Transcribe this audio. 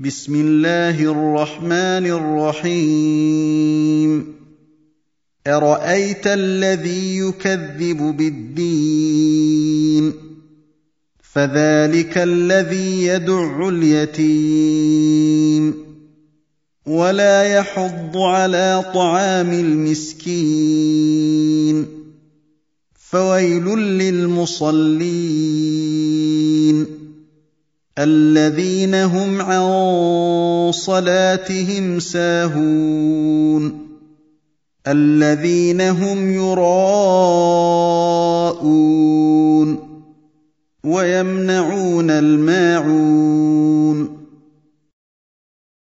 بسم الله الرحمن الرحيم. أرأيت الذي يكذب بالدين؟ فذلك الذي يدع اليتيم. ولا يحض على طعام المسكين. فويل للمصلين. الذين هم عن صلاتهم ساهون. الذين هم يراءون. ويمنعون الماعون.